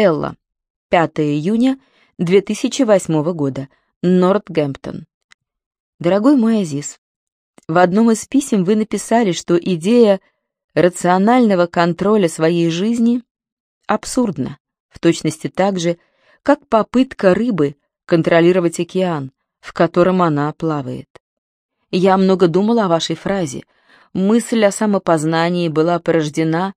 Элла. 5 июня 2008 года. Нортгемптон. Дорогой мой Азиз, в одном из писем вы написали, что идея рационального контроля своей жизни абсурдна, в точности так же, как попытка рыбы контролировать океан, в котором она плавает. Я много думала о вашей фразе. Мысль о самопознании была порождена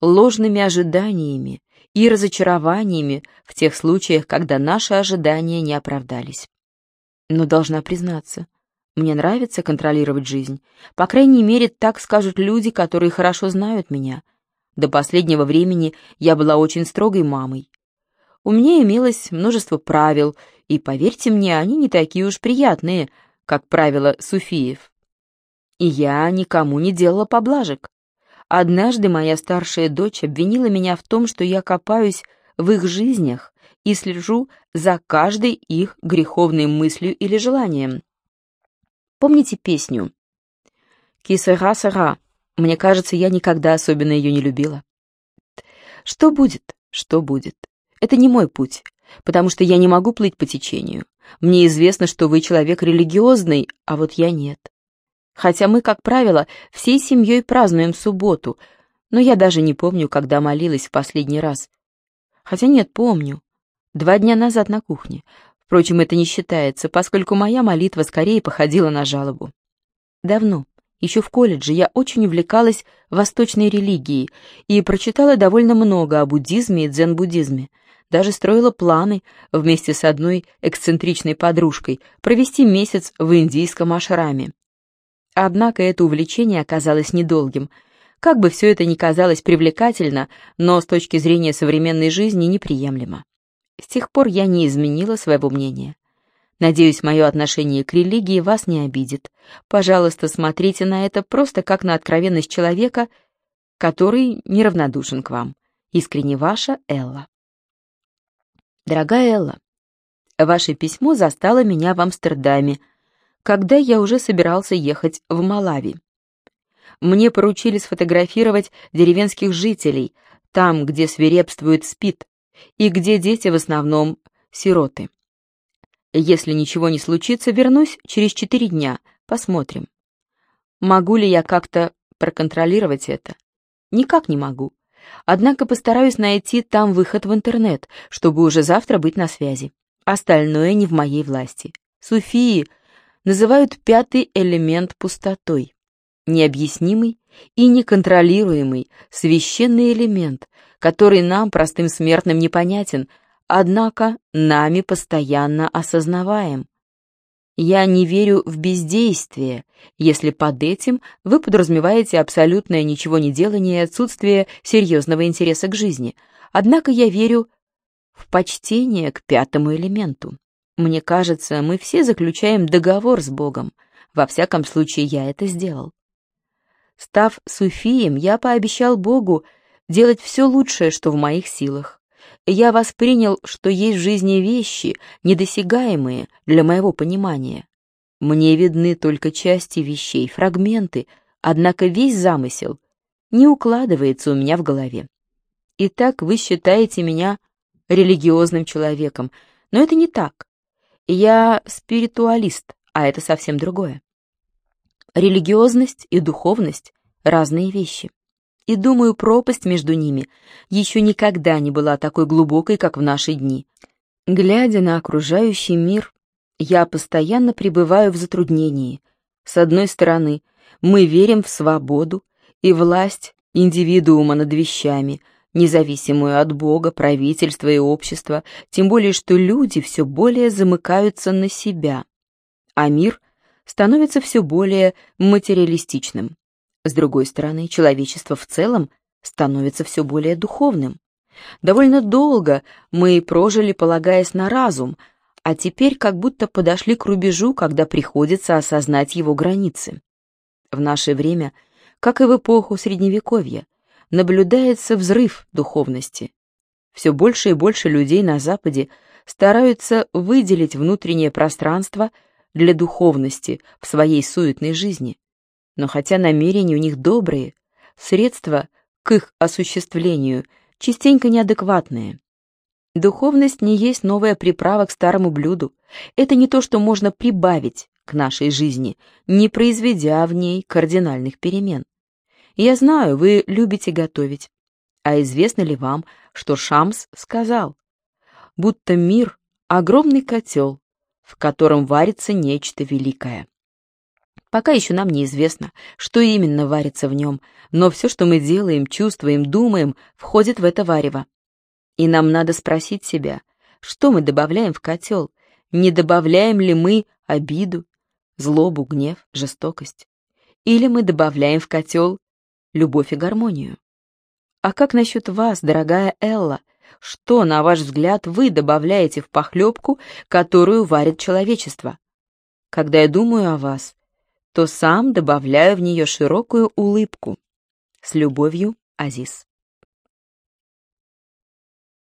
ложными ожиданиями и разочарованиями в тех случаях, когда наши ожидания не оправдались. Но должна признаться, мне нравится контролировать жизнь. По крайней мере, так скажут люди, которые хорошо знают меня. До последнего времени я была очень строгой мамой. У меня имелось множество правил, и, поверьте мне, они не такие уж приятные, как правило суфиев. И я никому не делала поблажек. Однажды моя старшая дочь обвинила меня в том, что я копаюсь в их жизнях и слежу за каждой их греховной мыслью или желанием. Помните песню «Кисера-сера»? Мне кажется, я никогда особенно ее не любила. Что будет? Что будет? Это не мой путь, потому что я не могу плыть по течению. Мне известно, что вы человек религиозный, а вот я нет. Хотя мы, как правило, всей семьей празднуем субботу, но я даже не помню, когда молилась в последний раз. Хотя нет, помню. Два дня назад на кухне. Впрочем, это не считается, поскольку моя молитва скорее походила на жалобу. Давно, еще в колледже, я очень увлекалась восточной религией и прочитала довольно много о буддизме и дзен-буддизме. Даже строила планы вместе с одной эксцентричной подружкой провести месяц в индийском ашраме. Однако это увлечение оказалось недолгим. Как бы все это ни казалось привлекательно, но с точки зрения современной жизни неприемлемо. С тех пор я не изменила своего мнения. Надеюсь, мое отношение к религии вас не обидит. Пожалуйста, смотрите на это просто как на откровенность человека, который неравнодушен к вам. Искренне ваша Элла. Дорогая Элла, ваше письмо застало меня в Амстердаме, когда я уже собирался ехать в Малави. Мне поручили сфотографировать деревенских жителей, там, где свирепствует СПИД, и где дети в основном сироты. Если ничего не случится, вернусь через четыре дня, посмотрим. Могу ли я как-то проконтролировать это? Никак не могу. Однако постараюсь найти там выход в интернет, чтобы уже завтра быть на связи. Остальное не в моей власти. Суфии называют пятый элемент пустотой. Необъяснимый и неконтролируемый священный элемент, который нам, простым смертным, непонятен, однако нами постоянно осознаваем. Я не верю в бездействие, если под этим вы подразумеваете абсолютное ничего не делание и отсутствие серьезного интереса к жизни. Однако я верю в почтение к пятому элементу. Мне кажется, мы все заключаем договор с Богом. Во всяком случае, я это сделал. Став суфием, я пообещал Богу делать все лучшее, что в моих силах. Я воспринял, что есть в жизни вещи, недосягаемые для моего понимания. Мне видны только части вещей, фрагменты, однако весь замысел не укладывается у меня в голове. Итак, вы считаете меня религиозным человеком, но это не так. Я спиритуалист, а это совсем другое. Религиозность и духовность — разные вещи. И думаю, пропасть между ними еще никогда не была такой глубокой, как в наши дни. Глядя на окружающий мир, я постоянно пребываю в затруднении. С одной стороны, мы верим в свободу и власть индивидуума над вещами — независимую от Бога, правительства и общества, тем более что люди все более замыкаются на себя, а мир становится все более материалистичным. С другой стороны, человечество в целом становится все более духовным. Довольно долго мы прожили, полагаясь на разум, а теперь как будто подошли к рубежу, когда приходится осознать его границы. В наше время, как и в эпоху Средневековья, наблюдается взрыв духовности. Все больше и больше людей на Западе стараются выделить внутреннее пространство для духовности в своей суетной жизни. Но хотя намерения у них добрые, средства к их осуществлению частенько неадекватные. Духовность не есть новая приправа к старому блюду. Это не то, что можно прибавить к нашей жизни, не произведя в ней кардинальных перемен. Я знаю, вы любите готовить. А известно ли вам, что Шамс сказал, будто мир — огромный котел, в котором варится нечто великое. Пока еще нам неизвестно, что именно варится в нем, но все, что мы делаем, чувствуем, думаем, входит в это варево. И нам надо спросить себя, что мы добавляем в котел, не добавляем ли мы обиду, злобу, гнев, жестокость? Или мы добавляем в котел любовь и гармонию? А как насчет вас, дорогая Элла? Что, на ваш взгляд, вы добавляете в похлебку, которую варит человечество? Когда я думаю о вас, то сам добавляю в нее широкую улыбку. С любовью, Азиз.